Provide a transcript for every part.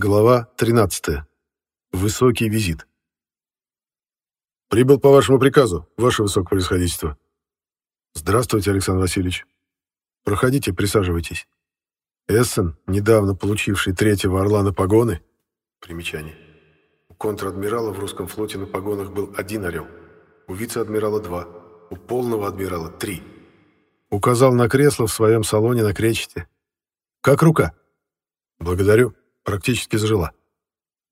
Глава 13. Высокий визит. «Прибыл по вашему приказу, ваше высокопроисходительство». «Здравствуйте, Александр Васильевич. Проходите, присаживайтесь. Эссен, недавно получивший третьего орла на погоны...» Примечание. У контр-адмирала в русском флоте на погонах был один орел, у вице-адмирала два, у полного адмирала три. Указал на кресло в своем салоне на кречете. «Как рука?» «Благодарю», Практически зажила.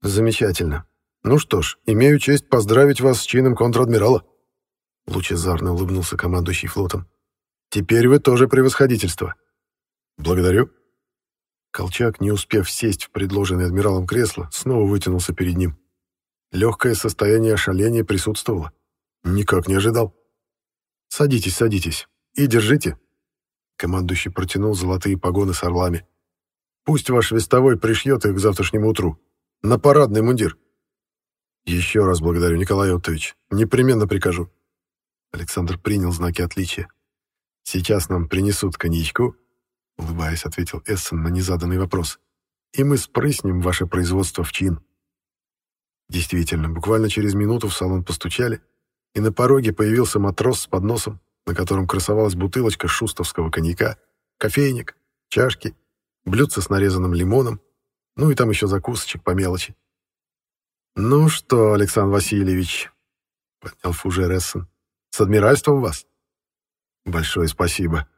Замечательно. Ну что ж, имею честь поздравить вас с чином контр-адмирала. Лучезарно улыбнулся командующий флотом. Теперь вы тоже превосходительство. Благодарю. Колчак, не успев сесть в предложенное адмиралом кресло, снова вытянулся перед ним. Легкое состояние ошаления присутствовало. Никак не ожидал. «Садитесь, садитесь. И держите». Командующий протянул золотые погоны с орлами. Пусть ваш вестовой пришьет их к завтрашнему утру. На парадный мундир. Еще раз благодарю, Николай Оттович. Непременно прикажу. Александр принял знаки отличия. Сейчас нам принесут коньячку, улыбаясь, ответил Эссен на незаданный вопрос. И мы спрыснем ваше производство в чин. Действительно, буквально через минуту в салон постучали, и на пороге появился матрос с подносом, на котором красовалась бутылочка шустовского коньяка, кофейник, чашки блюдце с нарезанным лимоном, ну и там еще закусочек по мелочи. «Ну что, Александр Васильевич», — поднял фужер Эссен, — «с адмиральством вас?» «Большое спасибо».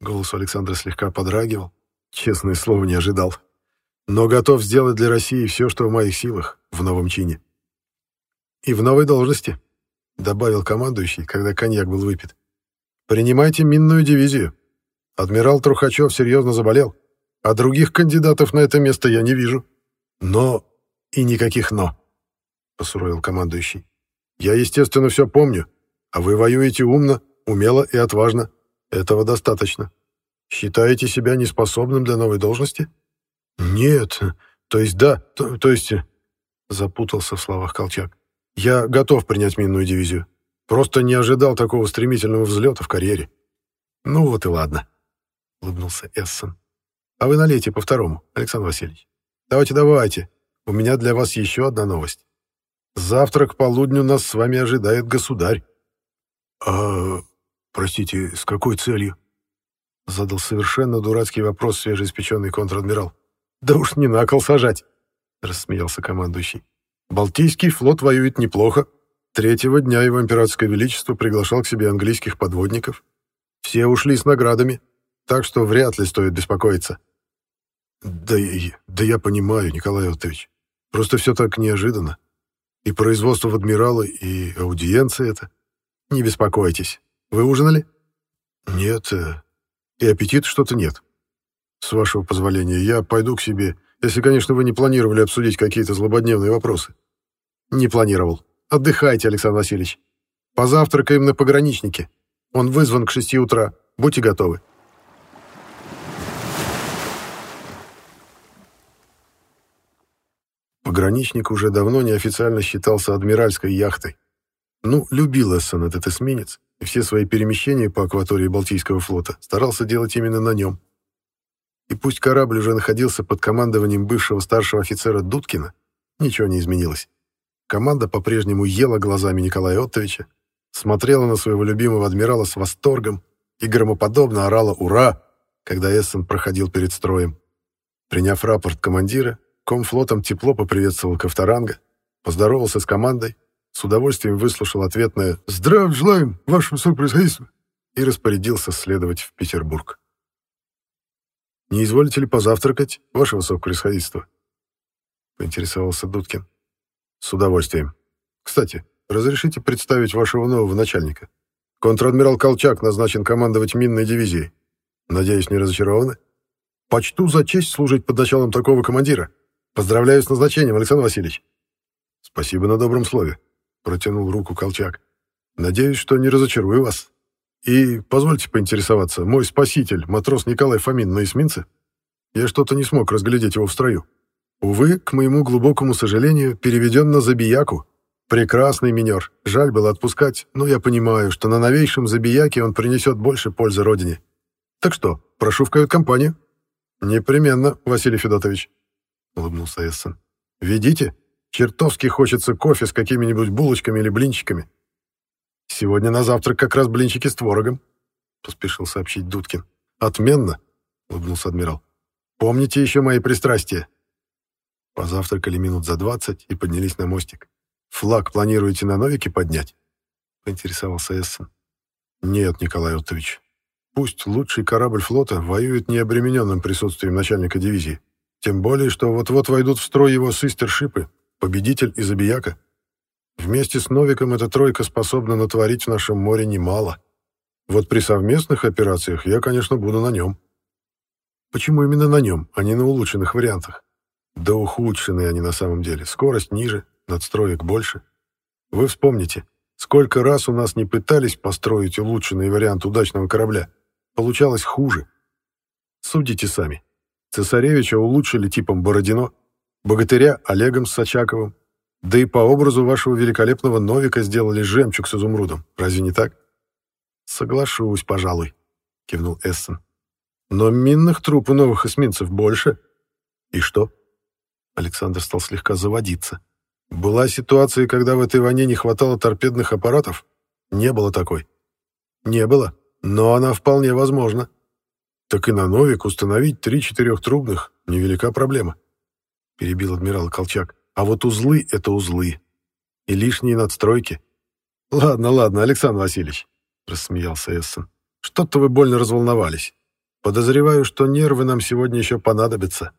Голос Александра слегка подрагивал. Честное слово, не ожидал. Но готов сделать для России все, что в моих силах, в новом чине. «И в новой должности», — добавил командующий, когда коньяк был выпит. «Принимайте минную дивизию. Адмирал Трухачев серьезно заболел. А других кандидатов на это место я не вижу. Но и никаких «но», — посуровил командующий. Я, естественно, все помню, а вы воюете умно, умело и отважно. Этого достаточно. Считаете себя неспособным для новой должности? Нет, то есть да, то, то есть... Запутался в словах Колчак. Я готов принять минную дивизию. Просто не ожидал такого стремительного взлета в карьере. Ну вот и ладно, улыбнулся Эссен. А вы налейте по второму, Александр Васильевич. Давайте, давайте. У меня для вас еще одна новость. Завтра к полудню нас с вами ожидает государь. А, простите, с какой целью? Задал совершенно дурацкий вопрос свежеиспеченный контр-адмирал. Да уж не на кол сажать, рассмеялся командующий. Балтийский флот воюет неплохо. Третьего дня его императорское величество приглашал к себе английских подводников. Все ушли с наградами, так что вряд ли стоит беспокоиться. Да, да я понимаю, Николай Иванович. Просто все так неожиданно. И производство в адмирала, и аудиенция это. Не беспокойтесь. Вы ужинали? Нет. Э, и аппетит что-то нет. С вашего позволения, я пойду к себе, если, конечно, вы не планировали обсудить какие-то злободневные вопросы. Не планировал. Отдыхайте, Александр Васильевич. Позавтракаем на пограничнике. Он вызван к шести утра. Будьте готовы. Пограничник уже давно неофициально считался адмиральской яхтой. Ну, любил Эссон этот эсминец, и все свои перемещения по акватории Балтийского флота старался делать именно на нем. И пусть корабль уже находился под командованием бывшего старшего офицера Дудкина, ничего не изменилось. Команда по-прежнему ела глазами Николая Оттовича, смотрела на своего любимого адмирала с восторгом и громоподобно орала «Ура!», когда Эссен проходил перед строем. Приняв рапорт командира, Комфлотом тепло поприветствовал Ковторанга, поздоровался с командой, с удовольствием выслушал ответное «Здрав желаем, ваше высокопроисходительство!» и распорядился следовать в Петербург. «Не изволите ли позавтракать, ваше высокопроисходительство?» — поинтересовался Дудкин. «С удовольствием. Кстати, разрешите представить вашего нового начальника? Контр-адмирал Колчак назначен командовать минной дивизией. Надеюсь, не разочарованы? Почту за честь служить под началом такого командира». Поздравляю с назначением, Александр Васильевич. Спасибо на добром слове, протянул руку Колчак. Надеюсь, что не разочарую вас. И позвольте поинтересоваться, мой спаситель, матрос Николай Фомин на эсминце? Я что-то не смог разглядеть его в строю. Увы, к моему глубокому сожалению, переведен на забияку. Прекрасный минер. Жаль было отпускать, но я понимаю, что на новейшем забияке он принесет больше пользы родине. Так что, прошу в кают-компанию. Непременно, Василий Федотович. Улыбнулся Эссен. «Ведите? Чертовски хочется кофе с какими-нибудь булочками или блинчиками. Сегодня на завтрак как раз блинчики с творогом», — поспешил сообщить Дудкин. «Отменно», — улыбнулся адмирал. «Помните еще мои пристрастия?» Позавтракали минут за двадцать и поднялись на мостик. «Флаг планируете на Новике поднять?» — поинтересовался Эссен. «Нет, Николай Оттович. Пусть лучший корабль флота воюет необремененным присутствием начальника дивизии. Тем более, что вот-вот войдут в строй его сыстершипы, победитель и забияка. Вместе с Новиком эта тройка способна натворить в нашем море немало. Вот при совместных операциях я, конечно, буду на нем. Почему именно на нем, а не на улучшенных вариантах? Да ухудшенные они на самом деле. Скорость ниже, надстроек больше. Вы вспомните, сколько раз у нас не пытались построить улучшенный вариант удачного корабля. Получалось хуже. Судите сами. Цесаревича улучшили типом Бородино, богатыря Олегом Сачаковым, да и по образу вашего великолепного Новика сделали жемчуг с изумрудом. Разве не так? Соглашусь, пожалуй, кивнул Эссен. Но минных труп у новых эсминцев больше. И что? Александр стал слегка заводиться. Была ситуация, когда в этой войне не хватало торпедных аппаратов? Не было такой. Не было, но она вполне возможна. Так и на Новик установить три четырехтрубных — невелика проблема. Перебил адмирал Колчак. А вот узлы — это узлы. И лишние надстройки. Ладно, ладно, Александр Васильевич, — рассмеялся Эссен. Что-то вы больно разволновались. Подозреваю, что нервы нам сегодня еще понадобятся.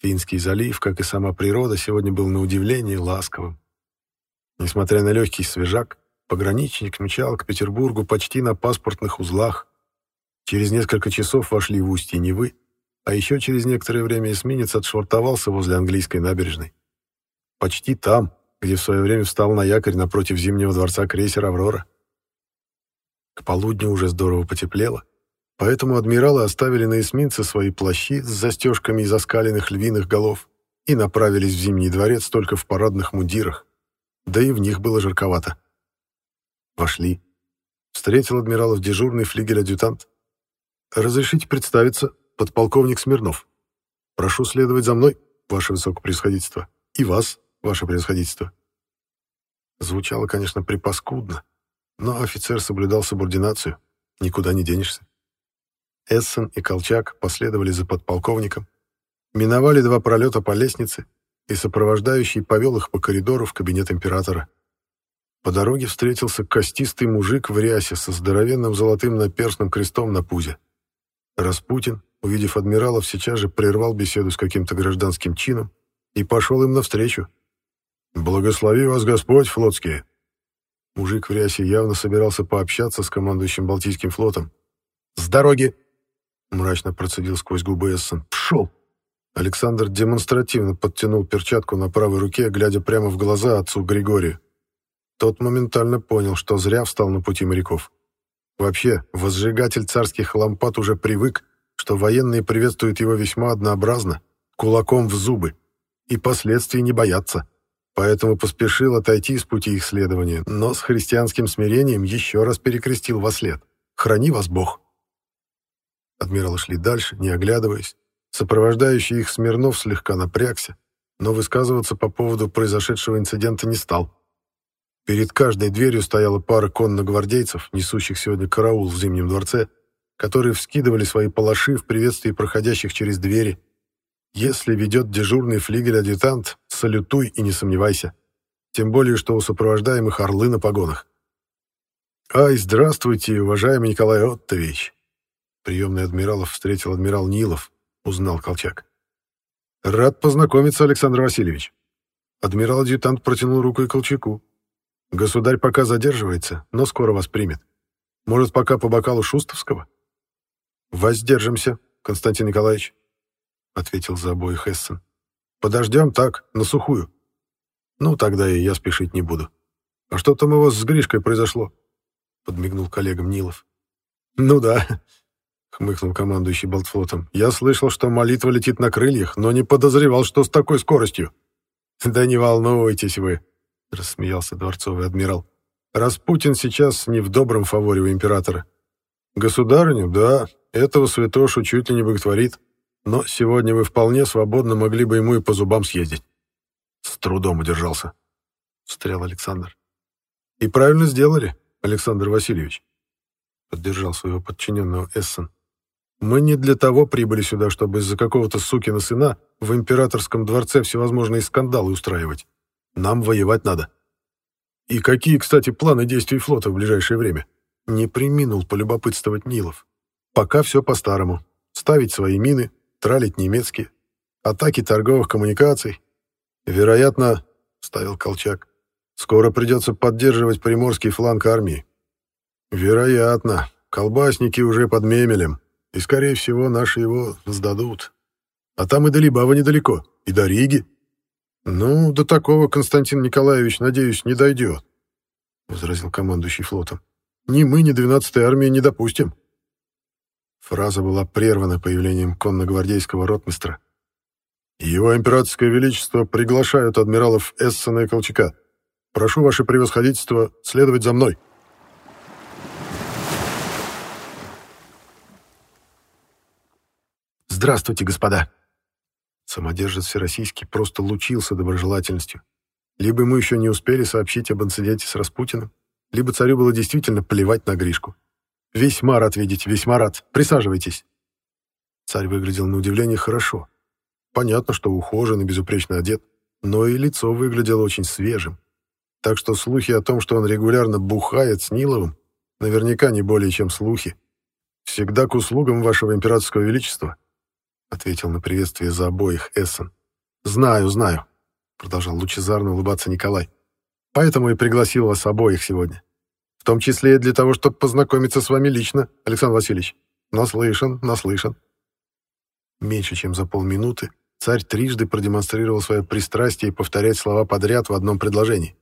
Финский залив, как и сама природа, сегодня был на удивление ласковым. Несмотря на легкий свежак, пограничник мчал к Петербургу почти на паспортных узлах, Через несколько часов вошли в устье Невы, а еще через некоторое время эсминец отшвартовался возле английской набережной. Почти там, где в свое время встал на якорь напротив Зимнего дворца крейсер «Аврора». К полудню уже здорово потеплело, поэтому адмиралы оставили на эсминце свои плащи с застежками из оскаленных львиных голов и направились в Зимний дворец только в парадных мундирах, да и в них было жарковато. Вошли. Встретил адмиралов дежурный флигель-адъютант. «Разрешите представиться, подполковник Смирнов. Прошу следовать за мной, ваше высокопревосходительство, и вас, ваше превосходительство». Звучало, конечно, припаскудно, но офицер соблюдал субординацию, никуда не денешься. Эссен и Колчак последовали за подполковником, миновали два пролета по лестнице, и сопровождающий повел их по коридору в кабинет императора. По дороге встретился костистый мужик в рясе со здоровенным золотым наперстным крестом на пузе. Распутин, увидев адмиралов, сейчас же прервал беседу с каким-то гражданским чином и пошел им навстречу. «Благослови вас Господь, флотские!» Мужик в рясе явно собирался пообщаться с командующим Балтийским флотом. «С дороги!» — мрачно процедил сквозь губы Эссен. «Пшел!» Александр демонстративно подтянул перчатку на правой руке, глядя прямо в глаза отцу Григорию. Тот моментально понял, что зря встал на пути моряков. Вообще, возжигатель царских лампад уже привык, что военные приветствуют его весьма однообразно, кулаком в зубы, и последствий не боятся. Поэтому поспешил отойти с пути их следования, но с христианским смирением еще раз перекрестил во след. «Храни вас Бог!» Адмиралы шли дальше, не оглядываясь. Сопровождающий их Смирнов слегка напрягся, но высказываться по поводу произошедшего инцидента не стал. Перед каждой дверью стояла пара конногвардейцев, несущих сегодня караул в Зимнем дворце, которые вскидывали свои палаши в приветствии проходящих через двери. Если ведет дежурный флигель-адъютант, салютуй и не сомневайся. Тем более, что у сопровождаемых орлы на погонах. «Ай, здравствуйте, уважаемый Николай Оттович!» Приемный адмиралов встретил адмирал Нилов, узнал Колчак. «Рад познакомиться, Александр Васильевич». Адмирал-адъютант протянул руку и Колчаку. Государь пока задерживается, но скоро вас примет. Может, пока по бокалу Шустовского? Воздержимся, Константин Николаевич, — ответил за обоих Эссен. Подождем так, на сухую. Ну, тогда и я спешить не буду. А что там у вас с Гришкой произошло? Подмигнул коллегам Нилов. Ну да, — хмыкнул командующий Балтфлотом. «Я слышал, что молитва летит на крыльях, но не подозревал, что с такой скоростью». «Да не волнуйтесь вы», — рассмеялся дворцовый адмирал. «Распутин сейчас не в добром фаворе у императора. Государыню, да, этого святошу чуть ли не боготворит. но сегодня вы вполне свободно могли бы ему и по зубам съездить. С трудом удержался, — встрял Александр. И правильно сделали, Александр Васильевич, — поддержал своего подчиненного Эссен. Мы не для того прибыли сюда, чтобы из-за какого-то сукина сына в императорском дворце всевозможные скандалы устраивать. Нам воевать надо. И какие, кстати, планы действий флота в ближайшее время? Не приминул полюбопытствовать Нилов. Пока все по-старому. Ставить свои мины, тралить немецкие, атаки торговых коммуникаций. Вероятно, ставил Колчак, скоро придется поддерживать приморский фланг армии. Вероятно, колбасники уже под Мемелем, и, скорее всего, наши его сдадут. А там и до Либава недалеко, и до Риги. Ну, до такого Константин Николаевич, надеюсь, не дойдет, — возразил командующий флотом. Ни мы, ни 12-я армия не допустим. Фраза была прервана появлением конногвардейского ротмистра. «Его императорское величество приглашают адмиралов Эссена и Колчака. Прошу ваше превосходительство следовать за мной». «Здравствуйте, господа!» Самодержец Всероссийский просто лучился доброжелательностью. Либо мы еще не успели сообщить об инциденте с Распутиным, либо царю было действительно плевать на Гришку. «Весьма рад видеть, весьма рад. Присаживайтесь». Царь выглядел на удивление хорошо. Понятно, что ухожен и безупречно одет, но и лицо выглядело очень свежим. Так что слухи о том, что он регулярно бухает с Ниловым, наверняка не более чем слухи. «Всегда к услугам вашего императорского величества», ответил на приветствие за обоих Эссен. «Знаю, знаю», — продолжал лучезарно улыбаться Николай. «Поэтому и пригласил вас обоих сегодня. В том числе и для того, чтобы познакомиться с вами лично, Александр Васильевич. Наслышан, наслышан». Меньше чем за полминуты царь трижды продемонстрировал свое пристрастие повторять слова подряд в одном предложении.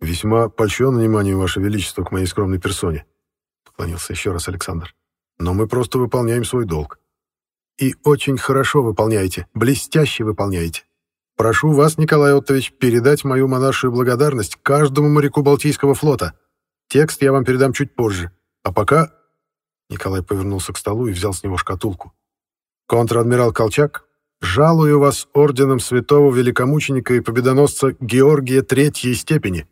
«Весьма польщен вниманием, Ваше Величество, к моей скромной персоне», — поклонился еще раз Александр. «Но мы просто выполняем свой долг. И очень хорошо выполняете, блестяще выполняете. Прошу вас, Николай Оттович, передать мою монаршую благодарность каждому моряку Балтийского флота. Текст я вам передам чуть позже. А пока...» Николай повернулся к столу и взял с него шкатулку. «Контр-адмирал Колчак, жалую вас орденом святого великомученика и победоносца Георгия Третьей степени».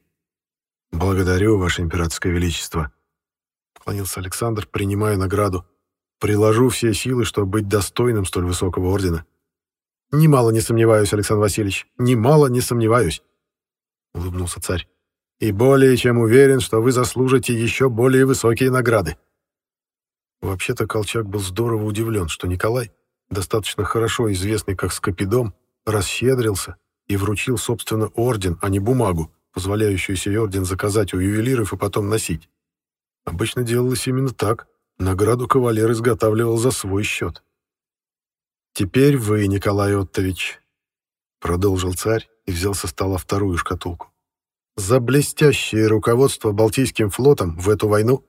«Благодарю, ваше императорское величество», — поклонился Александр, принимая награду. Приложу все силы, чтобы быть достойным столь высокого ордена. Немало не сомневаюсь, Александр Васильевич, немало не сомневаюсь, — улыбнулся царь. И более чем уверен, что вы заслужите еще более высокие награды. Вообще-то Колчак был здорово удивлен, что Николай, достаточно хорошо известный как Скопидом, расщедрился и вручил, собственно, орден, а не бумагу, позволяющую сей орден заказать у ювелиров и потом носить. Обычно делалось именно так. Награду кавалер изготавливал за свой счет. «Теперь вы, Николай Оттович», — продолжил царь и взял со стола вторую шкатулку. «За блестящее руководство Балтийским флотом в эту войну,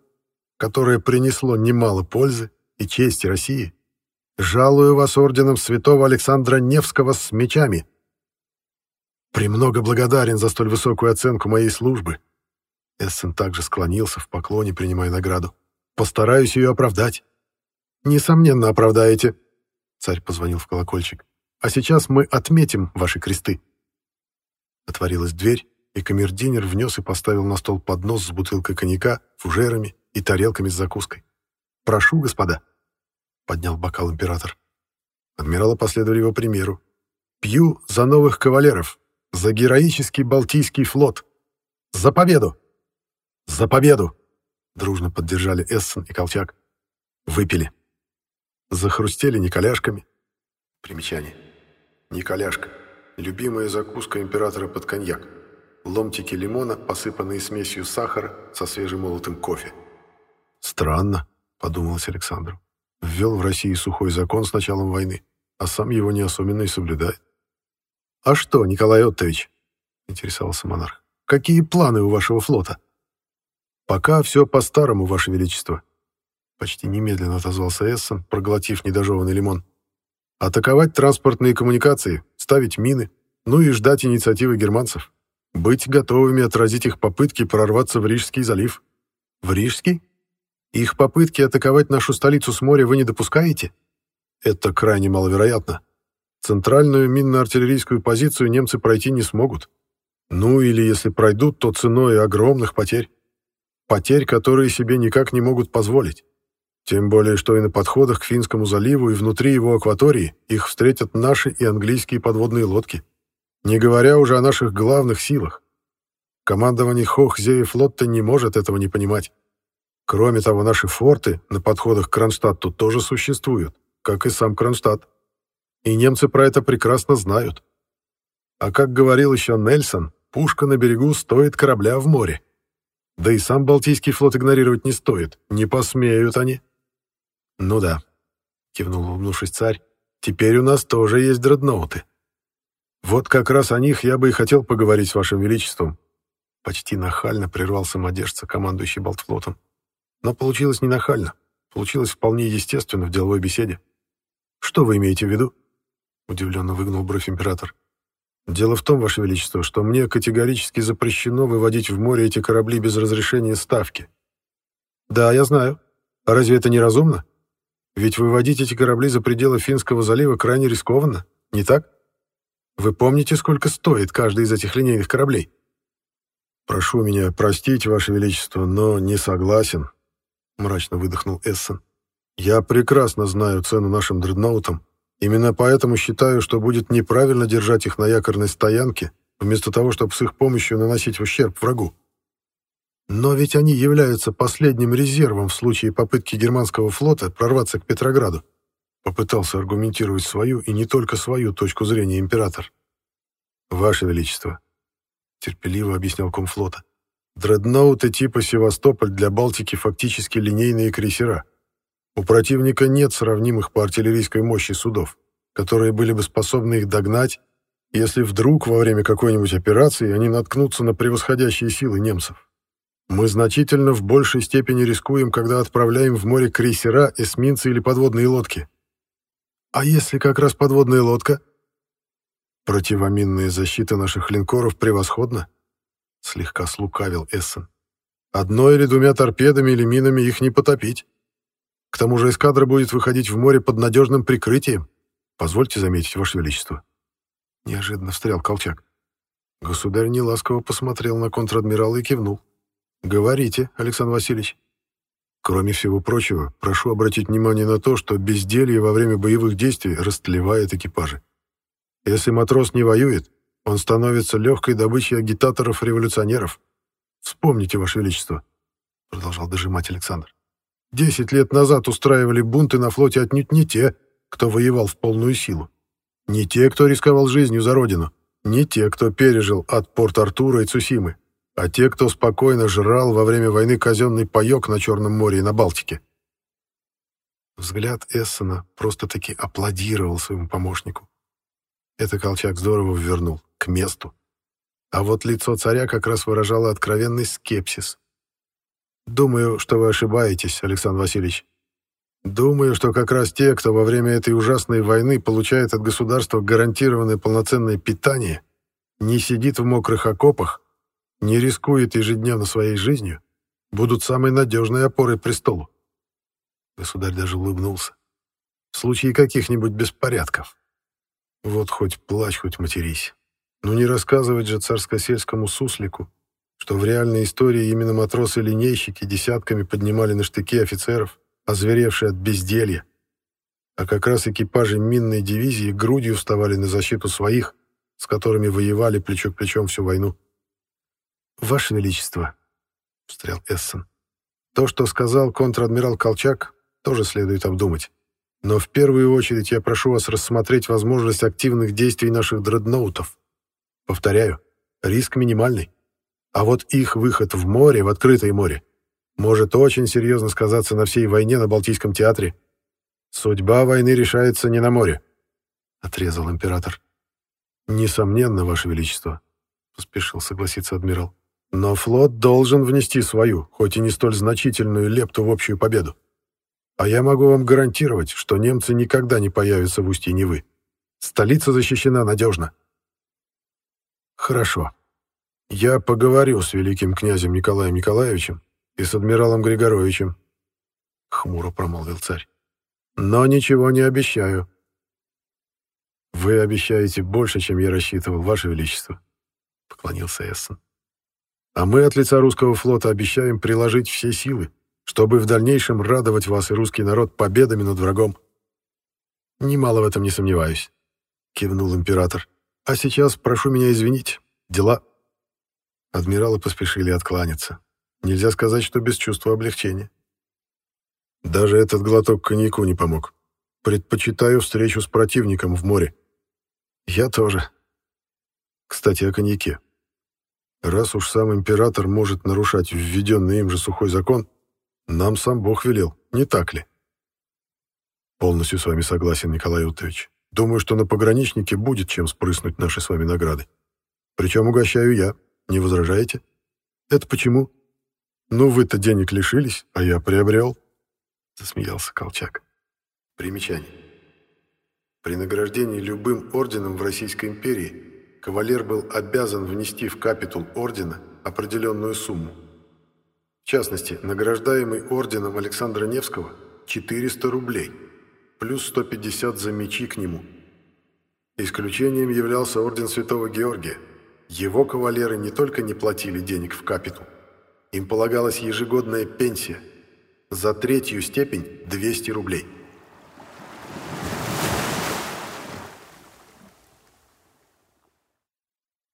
которое принесло немало пользы и чести России, жалую вас орденом святого Александра Невского с мечами. Премного благодарен за столь высокую оценку моей службы». Эссен также склонился в поклоне, принимая награду. Постараюсь ее оправдать». «Несомненно, оправдаете», — царь позвонил в колокольчик. «А сейчас мы отметим ваши кресты». Отворилась дверь, и камердинер внес и поставил на стол поднос с бутылкой коньяка, фужерами и тарелками с закуской. «Прошу, господа», — поднял бокал император. Адмиралы последовали его примеру. «Пью за новых кавалеров, за героический Балтийский флот, за победу! За победу!» Дружно поддержали Эссен и Колчак. Выпили. Захрустели николяшками. Примечание. Николяшка. Любимая закуска императора под коньяк. Ломтики лимона, посыпанные смесью сахара со свежемолотым кофе. «Странно», — подумалось Александру. «Ввел в России сухой закон с началом войны, а сам его не особенно и соблюдает». «А что, Николай Оттович?» — интересовался монарх. «Какие планы у вашего флота?» «Пока все по-старому, Ваше Величество», — почти немедленно отозвался Эссен, проглотив недожеванный лимон. «Атаковать транспортные коммуникации, ставить мины, ну и ждать инициативы германцев. Быть готовыми отразить их попытки прорваться в Рижский залив». «В Рижский? Их попытки атаковать нашу столицу с моря вы не допускаете?» Это крайне маловероятно. Центральную минно-артиллерийскую позицию немцы пройти не смогут. Ну или если пройдут, то ценой огромных потерь. Потерь, которые себе никак не могут позволить. Тем более, что и на подходах к Финскому заливу, и внутри его акватории их встретят наши и английские подводные лодки. Не говоря уже о наших главных силах. Командование Хохзея-флота не может этого не понимать. Кроме того, наши форты на подходах к Кронштадту тоже существуют, как и сам Кронштадт. И немцы про это прекрасно знают. А как говорил еще Нельсон, пушка на берегу стоит корабля в море. Да и сам Балтийский флот игнорировать не стоит, не посмеют они. Ну да, кивнул улыбнувшись царь, теперь у нас тоже есть дредноуты. Вот как раз о них я бы и хотел поговорить с вашим величеством. Почти нахально прервал самодержца, командующий Балтфлотом. Но получилось не нахально, получилось вполне естественно в деловой беседе. Что вы имеете в виду? Удивленно выгнул бровь император. Дело в том, Ваше Величество, что мне категорически запрещено выводить в море эти корабли без разрешения ставки. Да, я знаю. А разве это не разумно? Ведь выводить эти корабли за пределы Финского залива крайне рискованно, не так? Вы помните, сколько стоит каждый из этих линейных кораблей? Прошу меня простить, Ваше Величество, но не согласен, мрачно выдохнул Эссен. Я прекрасно знаю цену нашим дредноутам Именно поэтому считаю, что будет неправильно держать их на якорной стоянке, вместо того, чтобы с их помощью наносить ущерб врагу. Но ведь они являются последним резервом в случае попытки германского флота прорваться к Петрограду. Попытался аргументировать свою и не только свою точку зрения император. «Ваше Величество», — терпеливо объяснял комфлота, «дредноуты типа «Севастополь» для Балтики фактически линейные крейсера — у противника нет сравнимых по артиллерийской мощи судов, которые были бы способны их догнать, если вдруг во время какой-нибудь операции они наткнутся на превосходящие силы немцев. Мы значительно в большей степени рискуем, когда отправляем в море крейсера, эсминцы или подводные лодки. А если как раз подводная лодка? Противоминная защита наших линкоров превосходна, слегка слукавил Эссен. Одной или двумя торпедами или минами их не потопить. К тому же эскадра будет выходить в море под надежным прикрытием. Позвольте заметить, Ваше Величество. Неожиданно встрял Колчак. Государь неласково посмотрел на контр-адмирала и кивнул. «Говорите, Александр Васильевич». Кроме всего прочего, прошу обратить внимание на то, что безделье во время боевых действий растлевает экипажи. Если матрос не воюет, он становится легкой добычей агитаторов-революционеров. Вспомните, Ваше Величество, — продолжал дожимать Александр. Десять лет назад устраивали бунты на флоте отнюдь не те, кто воевал в полную силу. Не те, кто рисковал жизнью за родину. Не те, кто пережил от Порт-Артура и Цусимы. А те, кто спокойно жрал во время войны казенный паёк на Черном море и на Балтике. Взгляд Эссена просто-таки аплодировал своему помощнику. Это Колчак здорово ввернул, к месту. А вот лицо царя как раз выражало откровенный скепсис. Думаю, что вы ошибаетесь, Александр Васильевич. Думаю, что как раз те, кто во время этой ужасной войны получает от государства гарантированное полноценное питание, не сидит в мокрых окопах, не рискует ежедневно своей жизнью, будут самой надежной опорой престолу. Государь даже улыбнулся. В случае каких-нибудь беспорядков. Вот хоть плачь, хоть матерись. Но ну не рассказывать же царско-сельскому суслику, что в реальной истории именно матросы-линейщики десятками поднимали на штыки офицеров, озверевшие от безделья, а как раз экипажи минной дивизии грудью вставали на защиту своих, с которыми воевали плечо к плечом всю войну. «Ваше Величество», — встрял Эссен, — «то, что сказал контр-адмирал Колчак, тоже следует обдумать. Но в первую очередь я прошу вас рассмотреть возможность активных действий наших дредноутов. Повторяю, риск минимальный. А вот их выход в море, в открытое море, может очень серьезно сказаться на всей войне на Балтийском театре. Судьба войны решается не на море, — отрезал император. Несомненно, Ваше Величество, — поспешил согласиться адмирал. Но флот должен внести свою, хоть и не столь значительную лепту в общую победу. А я могу вам гарантировать, что немцы никогда не появятся в устье Невы. Столица защищена надежно. Хорошо, я поговорю с великим князем Николаем Николаевичем и с адмиралом Григоровичем, — хмуро промолвил царь. Но ничего не обещаю. Вы обещаете больше, чем я рассчитывал, Ваше Величество, поклонился Эссен. А мы от лица русского флота обещаем приложить все силы, чтобы в дальнейшем радовать вас и русский народ победами над врагом. Немало в этом не сомневаюсь, кивнул император. А сейчас прошу меня извинить. Дела. Адмиралы поспешили откланяться. Нельзя сказать, что без чувства облегчения. Даже этот глоток коньяку не помог. Предпочитаю встречу с противником в море. Я тоже. Кстати, о коньяке. Раз уж сам император может нарушать введенный им же сухой закон, нам сам Бог велел, не так ли? Полностью с вами согласен, Николай Утович. Думаю, что на пограничнике будет чем спрыснуть наши с вами награды. Причем угощаю я. Не возражаете? Это почему? Ну, вы-то денег лишились, а я приобрел. Засмеялся Колчак. Примечание. При награждении любым орденом в Российской империи кавалер был обязан внести в капитул ордена определенную сумму. В частности, награждаемый орденом Александра Невского 400 рублей, плюс 150 за мечи к нему. Исключением являлся орден Святого Георгия. Его кавалеры не только не платили денег в капитул, им полагалась ежегодная пенсия. За третью степень 200 рублей.